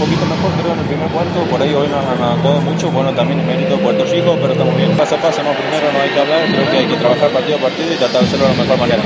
poquito mejor, creo, en el primer cuarto. Por ahí hoy nos han adaptado mucho. Bueno, también es mérito de Puerto Rico, pero estamos bien. Paso a paso, no, primero no hay que hablar. Creo que hay que trabajar partido a partido y tratar de hacerlo de la mejor manera.